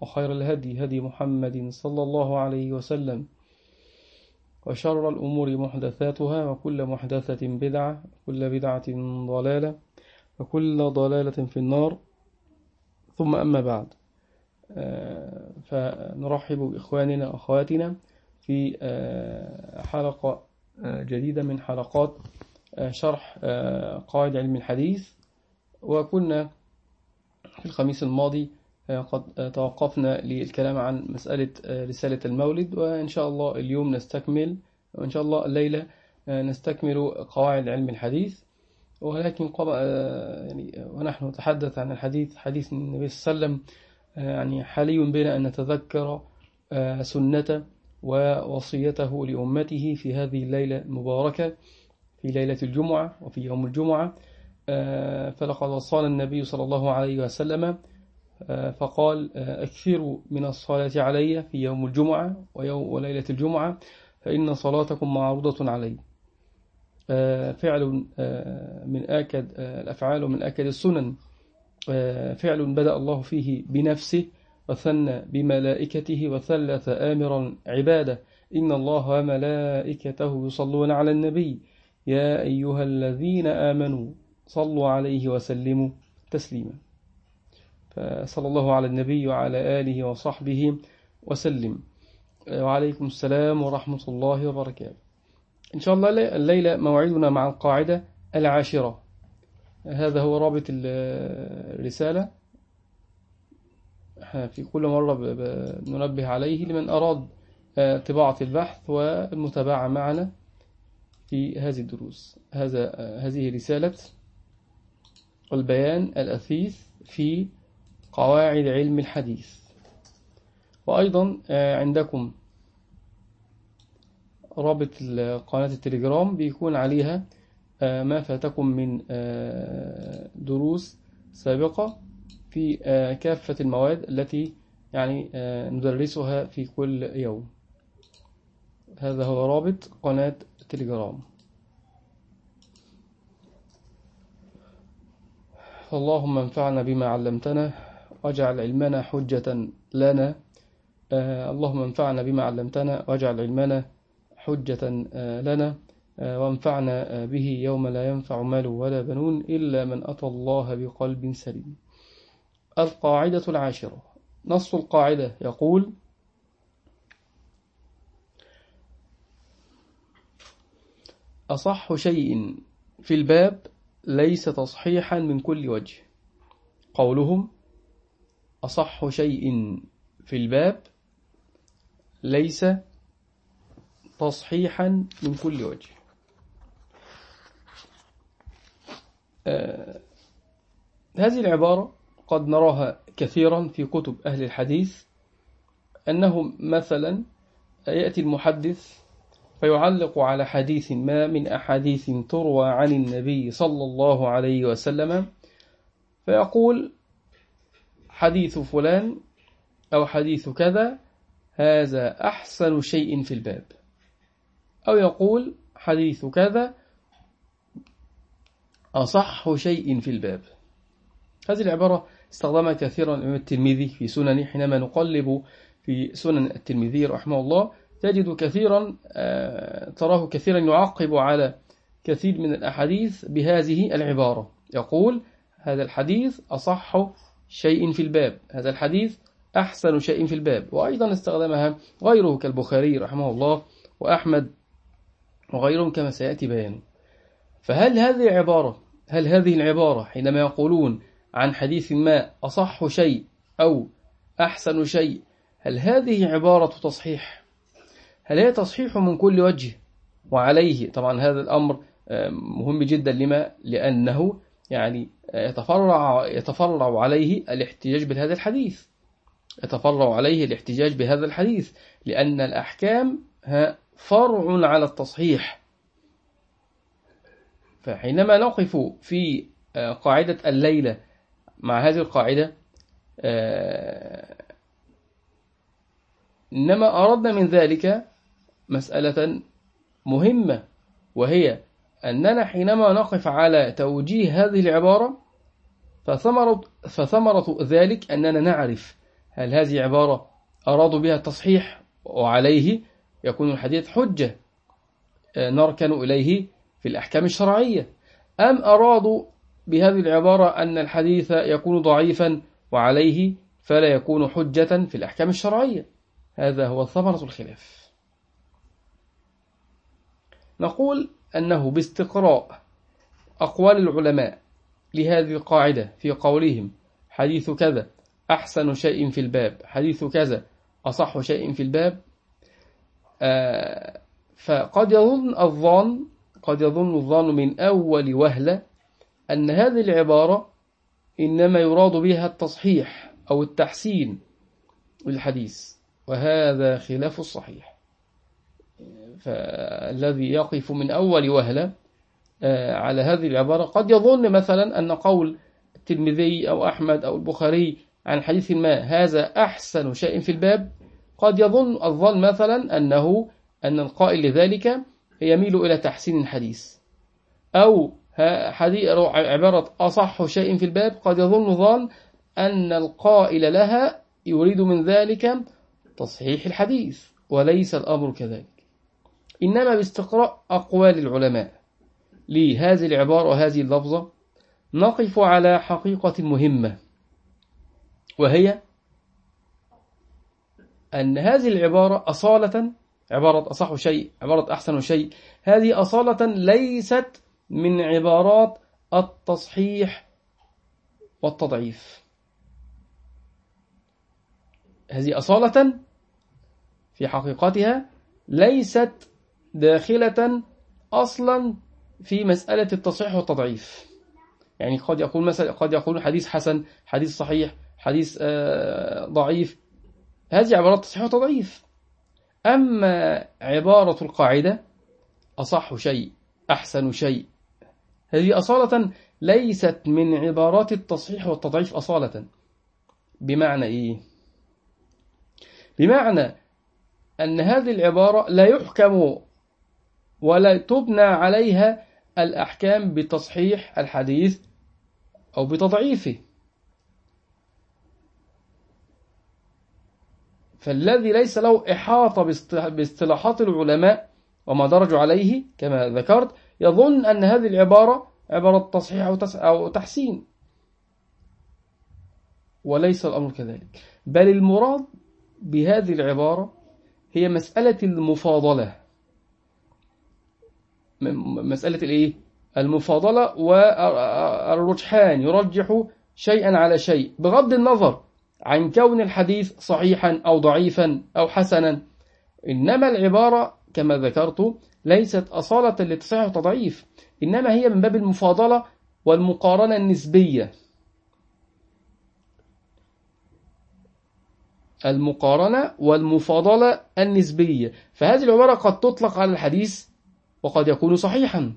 وخير الهدي هدي محمد صلى الله عليه وسلم. وشر الأمور محدثاتها وكل محدثة بدعة وكل بدعة ضلالة وكل ضلالة في النار. ثم أما بعد فنرحب بإخواننا وأخواتنا في حلقة جديدة من حلقات شرح قواعد علم الحديث. وكنا في الخميس الماضي قد توقفنا للكلام عن مسألة رسالة المولد وإن شاء الله اليوم نستكمل وإن شاء الله الليلة نستكمل قواعد علم الحديث. ولكن يعني ونحن نتحدث عن الحديث حديث النبي صلى الله عليه وسلم يعني حالي بنا أن نتذكر سنة ووصيته لأمته في هذه الليلة المباركة في ليلة الجمعة وفي يوم الجمعة. فلقد وصانا النبي صلى الله عليه وسلم فقال أكثروا من الصلاة علي في يوم الجمعة ويوم وليلة الجمعة فإن صلاتكم معروضة علي. فعل من آكد الأفعال ومن آكد السنن. فعل بدأ الله فيه بنفسه وثنى بملائكته وثلث آمرا عباده. إن الله وملائكته يصلون على النبي. يا أيها الذين آمنوا صلوا عليه وسلموا تسليما. فصلى الله على النبي وعلى آله وصحبه وسلم. وعليكم السلام ورحمة الله وبركاته. إن شاء الله الليلة موعدنا مع القاعدة العاشرة. هذا هو رابط الرسالة. في كل مرة ننبه عليه لمن أراد طباعة البحث والمتابعة معنا في هذه الدروس. هذا هذه رسالة البيان الأثيث في قواعد علم الحديث. وأيضا عندكم رابط قناة التليجرام بيكون عليها ما فاتكم من دروس سابقة في كافة المواد التي يعني ندرسها في كل يوم. هذا هو رابط قناة التليجرام. اللهم انفعنا بما علمتنا. واجعل علمنا حجة لنا. اللهم انفعنا بما علمتنا واجعل علمنا حجة لنا. وانفعنا به يوم لا ينفع مال ولا بنون إلا من أتى الله بقلب سليم. القاعدة العاشرة. نص القاعدة يقول أصح شيء في الباب ليس تصحيحا من كل وجه. قولهم أصح شيء في الباب ليس تصحيحا من كل وجه. آه هذه العبارة قد نراها كثيرا في كتب أهل الحديث أنه مثلا يأتي المحدث فيعلق على حديث ما من أحاديث تروى عن النبي صلى الله عليه وسلم فيقول حديث فلان أو حديث كذا هذا أحسن شيء في الباب. أو يقول حديث كذا أصح شيء في الباب. هذه العبارة استخدمها كثيرا الإمام الترمذي في سننه حينما نقلب في سنن الترمذي رحمه الله تجد كثيرا تراه كثيرا يعقب على كثير من الأحاديث بهذه العبارة. يقول هذا الحديث أصح شيء في الباب. هذا الحديث أحسن شيء في الباب. وأيضا استخدمها غيره كالبخاري رحمه الله وأحمد وغيرهم كما سيأتي بيانه. فهل هذه العبارة هل هذه العبارة حينما يقولون عن حديث ما أصح شيء أو أحسن شيء هل هذه عبارة تصحيح؟ هل هي تصحيح من كل وجه؟ وعليه طبعا هذا الأمر مهم جدا. لما؟ لأنه يعني يتفرع, يتفرع عليه الاحتجاج بهذا الحديث. يتفرع عليه الاحتجاج بهذا الحديث لأن الأحكام فرع على التصحيح. فحينما نقف في آه، قاعدة الليلة مع هذه القاعدة آه، إنما أردنا من ذلك مسألة مهمة وهي أننا حينما نقف على توجيه هذه العبارة فثمرة, فثمرة ذلك أننا نعرف هل هذه عبارة أرادوا بها التصحيح وعليه يكون الحديث حجة آه، نركن إليه في الأحكام الشرعية. أم أرادوا بهذه العبارة أن الحديث يكون ضعيفا وعليه فلا يكون حجة في الأحكام الشرعية؟ هذا هو ثمرة الخلاف. نقول أنه باستقراء أقوال العلماء لهذه القاعدة في قولهم حديث كذا أحسن شيء في الباب حديث كذا أصح شيء في الباب. آه، فقد يظن الظن قد يظن الظن من أول وهلة أن هذه العبارة إنما يراد بها التصحيح أو التحسين للحديث وهذا خلاف الصحيح. فالذي يقف من أول وهلة آه، على هذه العبارة. قد يظن مثلا أن قول الترمذي أو أحمد أو البخاري عن حديث ما هذا أحسن شيء في الباب قد يظن الظن مثلا أنه أن القائل لذلك يميل إلى تحسين الحديث. أو عبارة أصح شيء في الباب قد يظن ظن أن القائل لها يريد من ذلك تصحيح الحديث وليس الأمر كذلك. إنما باستقراء أقوال العلماء لهذه العبارة وهذه اللفظة نقف على حقيقة مهمة وهي أن هذه العبارة أصالة عبارة أصح شيء عبارة أحسن شيء هذه أصالة ليست من عبارات التصحيح والتضعيف. هذه أصالة في حقيقتها ليست داخلة أصلا في مسألة التصحيح والتضعيف. يعني قد يقول مثلا قد يقول حديث حسن حديث صحيح حديث آه، ضعيف. هذه عبارات تصحيح وتضعيف. أما عبارة القاعدة أصح شيء أحسن شيء هذه أصالة ليست من عبارات التصحيح والتضعيف أصالة. بمعنى إيه؟ بمعنى أن هذه العبارة لا يحكم ولا تبنى عليها الأحكام بتصحيح الحديث أو بتضعيفه. فالذي ليس له إحاطة باصطلاحات العلماء وما درجوا عليه كما ذكرت يظن أن هذه العبارة عبارة تصحيح أو تحسين. وليس الأمر كذلك. بل المراد بهذه العبارة هي مسألة المفاضلة. مسألة الإيه؟ المفاضلة والرجحان. يرجح شيئا على شيء. بغض النظر عن كون الحديث صحيحا أو ضعيفا أو حسنا إنما العبارة كما ذكرت ليست أصالة لتصحيح وتضعيف إنما هي من باب المفاضلة والمقارنة النسبية. المقارنة والمفاضلة النسبية. فهذه العبارة قد تطلق على الحديث وقد يكون صحيحا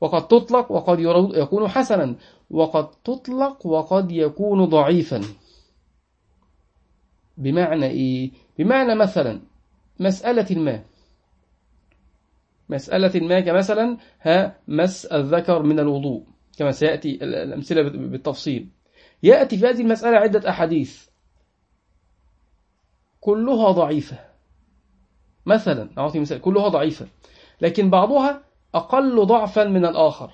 وقد تطلق وقد يكون حسنا وقد تطلق وقد يكون ضعيفا. بمعنى إيه؟ بمعنى مثلا مسألة ما. مسألة ما كمثلا ها مس الذكر من الوضوء كما سيأتي الأمثلة بالتفصيل. يأتي في هذه المسألة عدة أحاديث. كلها ضعيفة. مثلا أعطي مثال كلها ضعيفة. لكن بعضها أقل ضعفا من الآخر.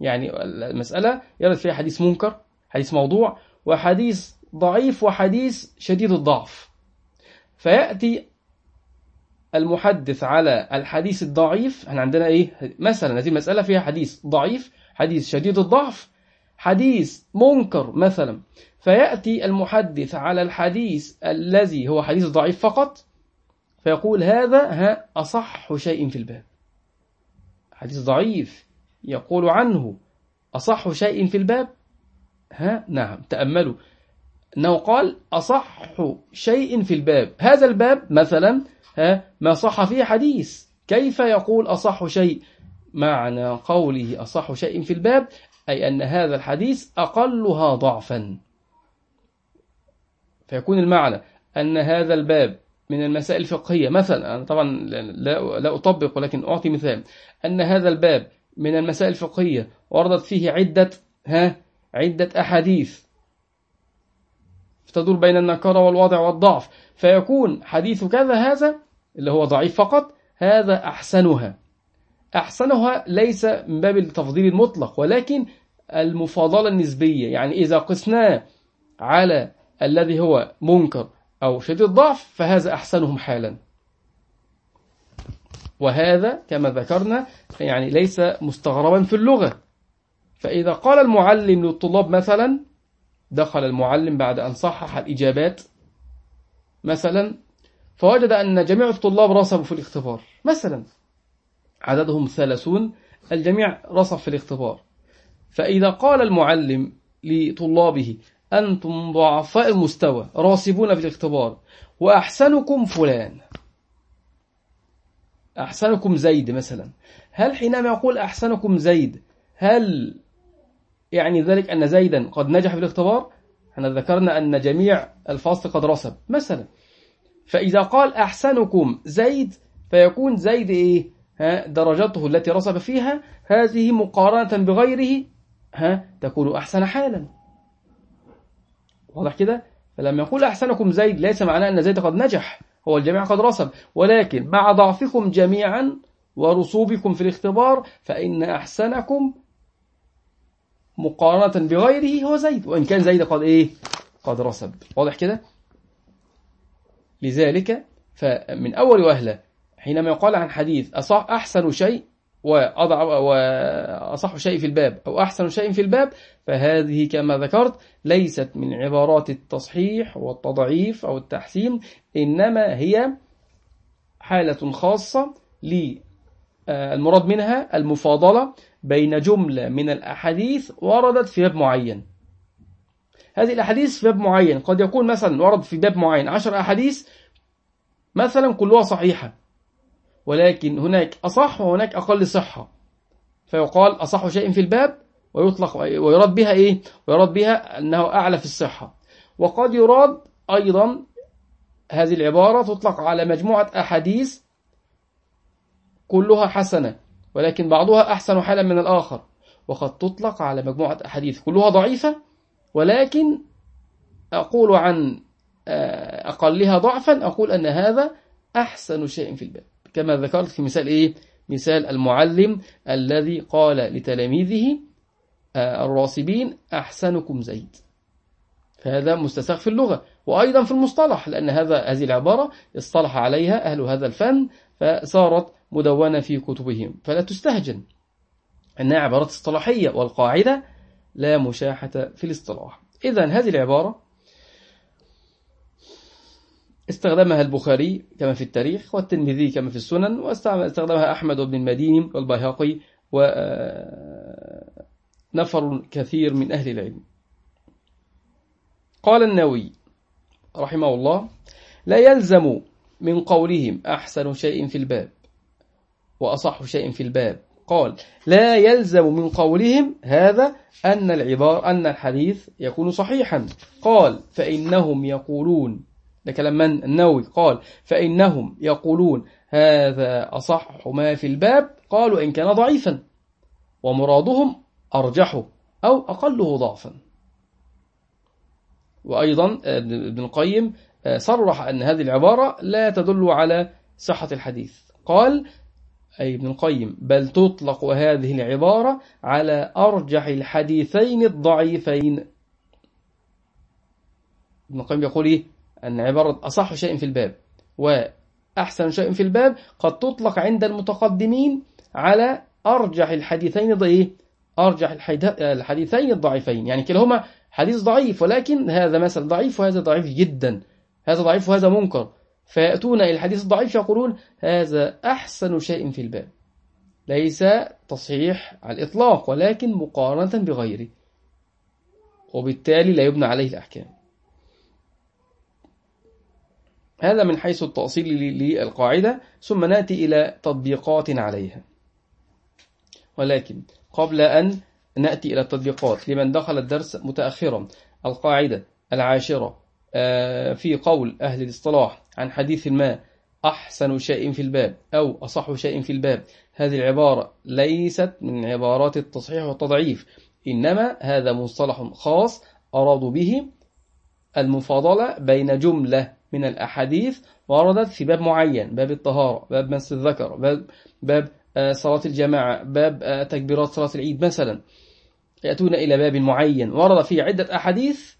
يعني المسألة يرد فيها حديث منكر حديث موضوع وحديث ضعيف وحديث شديد الضعف. فيأتي المحدث على الحديث الضعيف. إحنا عندنا إيه؟ مثلا هذه المسألة فيها حديث ضعيف حديث شديد الضعف حديث منكر مثلا. فيأتي المحدث على الحديث الذي هو حديث ضعيف فقط. فيقول هذا ها أصح شيء في الباب. حديث ضعيف. يقول عنه أصح شيء في الباب؟ ها؟ نعم. تأملوا. أنه قال أصح شيء في الباب. هذا الباب مثلا ها ما صح فيه حديث. كيف يقول أصح شيء؟ معنى قوله أصح شيء في الباب أي أن هذا الحديث أقلها ضعفا. فيكون المعنى أن هذا الباب من المسائل الفقهية. مثلا أنا طبعا لا, لا أطبق ولكن أعطي مثال. أن هذا الباب من المسائل الفقهية وردت فيه عدة ها عدة أحاديث تدور بين النكارة والوضع والضعف. فيكون حديث كذا هذا اللي هو ضعيف فقط هذا أحسنها. أحسنها ليس من باب التفضيل المطلق ولكن المفاضلة النسبية. يعني إذا قسناه على الذي هو منكر أو شديد الضعف فهذا أحسنهم حالا. وهذا كما ذكرنا يعني ليس مستغربا في اللغة. فإذا قال المعلم للطلاب مثلا دخل المعلم بعد أن صحح الإجابات مثلا فوجد أن جميع الطلاب رسبوا في الاختبار. مثلا عددهم ثلاثون الجميع رسب في الاختبار. فإذا قال المعلم لطلابه أنتم ضعفاء المستوى راسبون في الاختبار. وأحسنكم فلان. أحسنكم زيد مثلا. هل حينما يقول أحسنكم زيد هل يعني ذلك أن زيدا قد نجح في الاختبار؟ إحنا ذكرنا أن جميع الفصل قد رسب مثلا فإذا قال أحسنكم زيد فيكون زيد إيه؟ ها درجته التي رسب فيها هذه مقارنة بغيره ها تكون أحسن حالا. واضح كده؟ فلما يقول أحسنكم زيد ليس معناه أن زيد قد نجح هو الجميع قد رسب. ولكن مع ضعفكم جميعا ورسوبكم في الاختبار فإن أحسنكم مقارنة بغيره هو زيد. وإن كان زيد قد إيه؟ قد رسب. واضح كده؟ لذلك فمن أول وهلة حينما يقال عن حديث أصح أحسن شيء وأضع وأصح شيء في الباب أو أحسن شيء في الباب فهذه كما ذكرت ليست من عبارات التصحيح والتضعيف أو التحسين إنما هي حالة خاصة للمراد منها المفاضلة بين جملة من الأحاديث وردت في باب معين. هذه الأحاديث في باب معين قد يكون مثلا ورد في باب معين عشر أحاديث مثلا كلها صحيحة. ولكن هناك أصح وهناك أقل صحة. فيقال أصح شيء في الباب ويطلق ويراد بها إيه؟ ويراد بها أنه أعلى في الصحة. وقد يراد أيضا هذه العبارة تطلق على مجموعة أحاديث كلها حسنة ولكن بعضها أحسن حالا من الآخر. وقد تطلق على مجموعة أحاديث كلها ضعيفة ولكن أقول عن آه، أقلها ضعفا أقول أن هذا أحسن شيء في الباب. كما ذكرت في مثال إيه؟ مثال المعلم الذي قال لتلاميذه آه، الراسبين أحسنكم زيد. فهذا مستساغ في اللغة وأيضا في المصطلح لأن هذا هذه العبارة اصطلح عليها أهل هذا الفن فصارت مدونة في كتبهم. فلا تستهجن أنها عبارات اصطلاحية والقاعدة لا مشاحة في الاصطلاح. إذا هذه العبارة استخدمها البخاري كما في التاريخ والترمذي كما في السنن واستخدمها أحمد بن المديني والبيهقي ونفر كثير من أهل العلم. قال النووي رحمه الله لا يلزم من قولهم أحسن شيء في الباب وأصح شيء في الباب. قال لا يلزم من قولهم هذا أن العبار أن الحديث يكون صحيحا. قال فإنهم يقولون ده كلام من النووي قال فإنهم يقولون هذا أصح ما في الباب. قالوا إن كان ضعيفا. ومرادهم أرجحه أو أقله ضعفا. وأيضا ابن القيم صرح أن هذه العبارة لا تدل على صحة الحديث. قال أي ابن القيم بل تطلق هذه العبارة على أرجح الحديثين الضعيفين. ابن القيم يقول إيه؟ أن عبارة أصح شيء في الباب وأحسن شيء في الباب قد تطلق عند المتقدمين على أرجح الحديثين ضعيف أرجح الحديثين الضعيفين. يعني كلاهما حديث ضعيف ولكن هذا مثل ضعيف وهذا ضعيف جدا. هذا ضعيف وهذا منكر. فيأتون إلى الحديث الضعيف يقولون هذا أحسن شيء في الباب. ليس تصحيح على الإطلاق ولكن مقارنة بغيره. وبالتالي لا يبنى عليه الأحكام. هذا من حيث التأصيل للقاعدة ثم نأتي إلى تطبيقات عليها. ولكن قبل أن نأتي إلى التطبيقات لمن دخل الدرس متأخرا القاعدة العاشرة آه، في قول أهل الاصطلاح عن حديث ما أحسن شيء في الباب أو أصح شيء في الباب. هذه العبارة ليست من عبارات التصحيح والتضعيف إنما هذا مصطلح خاص أرادوا به المفاضلة بين جملة. من الأحاديث وردت في باب معين باب الطهارة باب مس الذكر باب, باب آه، صلاة الجماعة باب آه، تكبيرات صلاة العيد مثلا. يأتون إلى باب معين. ورد فيه عدة أحاديث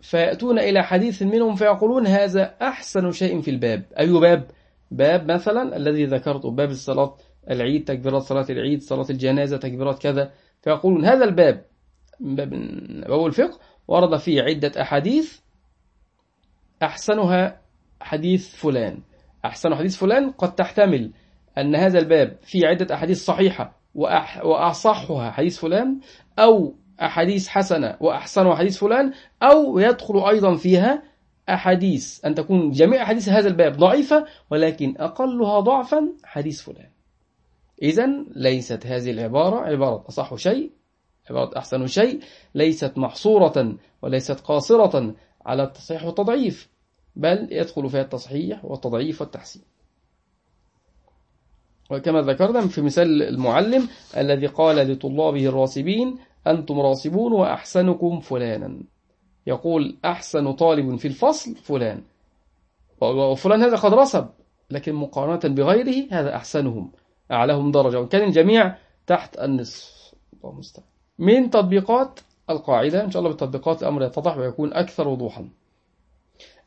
فيأتون إلى حديث منهم فيقولون هذا أحسن شيء في الباب. أي باب؟ باب مثلا الذي ذكرته باب الصلاة العيد تكبيرات صلاة العيد صلاة الجنازة تكبيرات كذا. فيقولون هذا الباب باب الفقه ورد فيه عدة أحاديث أحسنها حديث فلان. أحسن حديث فلان قد تحتمل أن هذا الباب فيه عدة أحاديث صحيحة وأصحها حديث فلان أو أحاديث حسنة وأحسنها حديث فلان أو يدخل أيضا فيها أحاديث. أن تكون جميع أحاديث هذا الباب ضعيفة ولكن أقلها ضعفا حديث فلان. إذا ليست هذه العبارة عبارة أصح شيء عبارة أحسن شيء ليست محصورة وليست قاصرة على التصحيح والتضعيف. بل يدخل فيها التصحيح والتضعيف والتحسين. وكما ذكرنا في مثال المعلم الذي قال لطلابه الراسبين أنتم راسبون وأحسنكم فلانا. يقول أحسن طالب في الفصل فلان. وفلان هذا قد رسب لكن مقارنة بغيره هذا أحسنهم أعلاهم درجة. وكان الجميع تحت النصف. من تطبيقات القاعدة إن شاء الله بالتطبيقات الأمر يتضح ويكون أكثر وضوحا.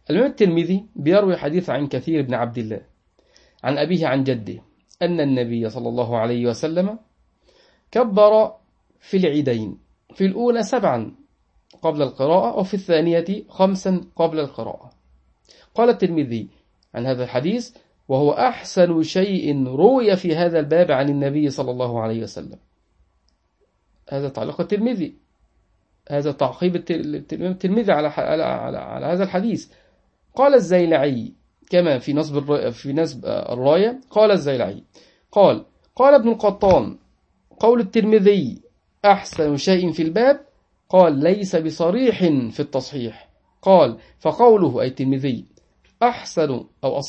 الإمام الترمذي بيروي حديث عن كثير بن عبد الله عن أبيه عن جده أن النبي صلى الله عليه وسلم كبر في العيدين في الأولى سبعا قبل القراءة وفي الثانية خمسا قبل القراءة. قال الترمذي عن هذا الحديث وهو أحسن شيء روي في هذا الباب عن النبي صلى الله عليه وسلم. هذا تعليق الترمذي هذا تعقيب الترمذي على, على, على, على هذا الحديث. قال الزيلعي كما في نصب في نسب الراية قال الزيلعي. قال قال ابن القطان قول الترمذي أحسن شيء في الباب؟ قال ليس بصريح في التصحيح. قال فقوله أي الترمذي أحسن أو